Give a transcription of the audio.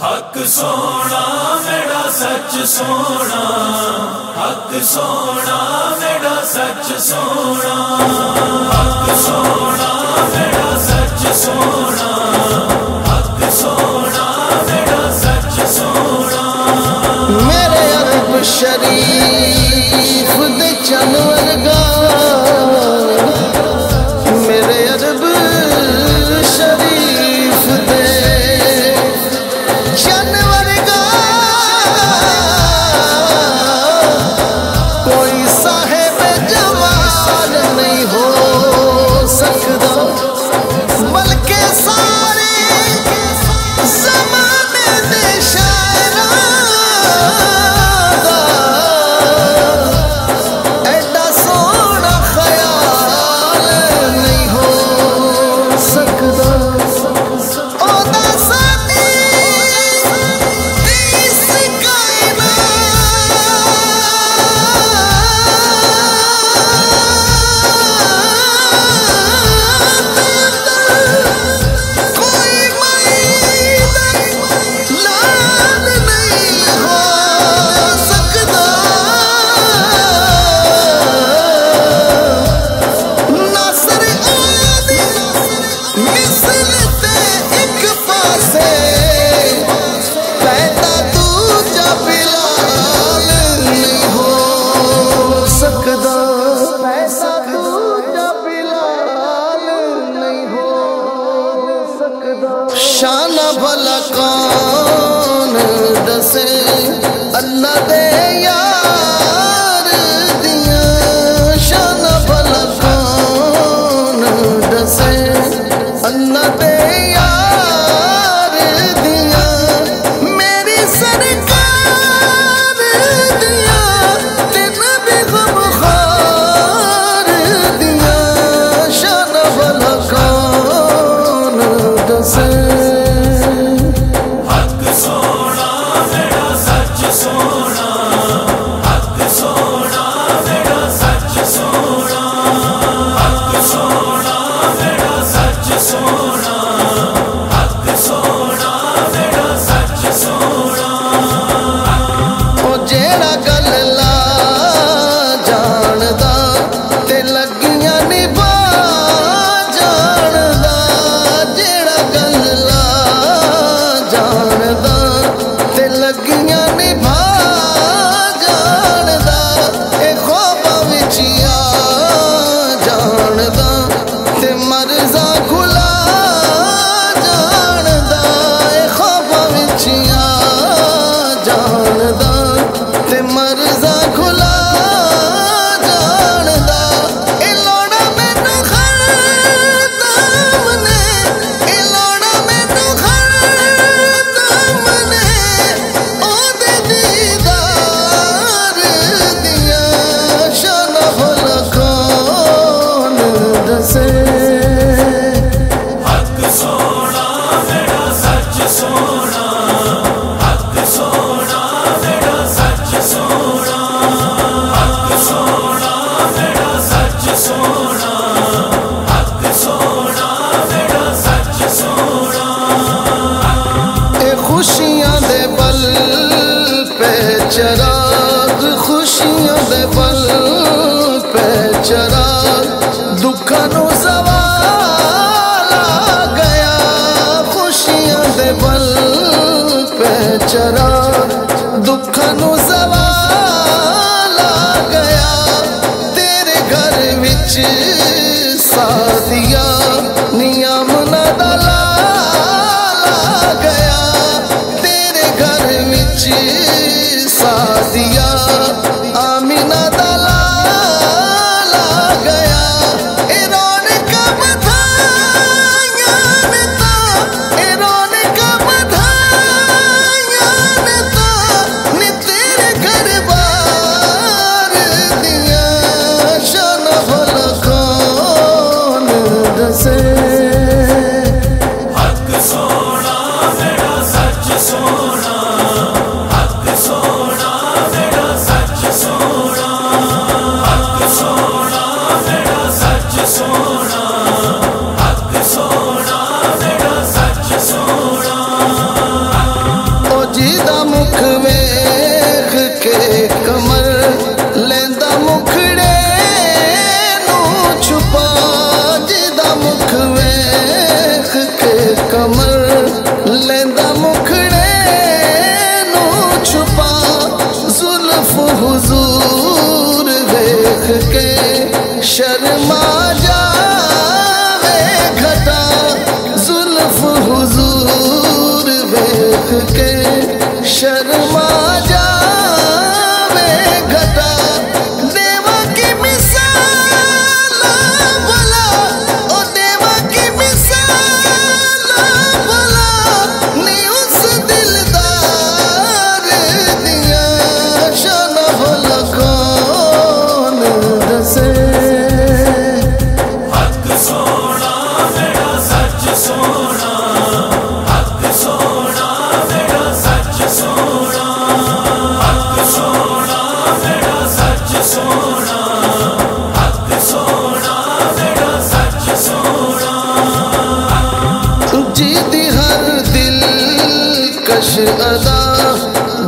حق سونا میرا سچ سونا۔ حق سونا میرا سچ سونا۔ حق سونا 던져. ਚਰਾ ਦੁੱਖ ਨੂੰ ਜ਼ਵਾਲਾ ਗਿਆ ਤੇਰੇ ਘਰ ਵਿੱਚ। could go.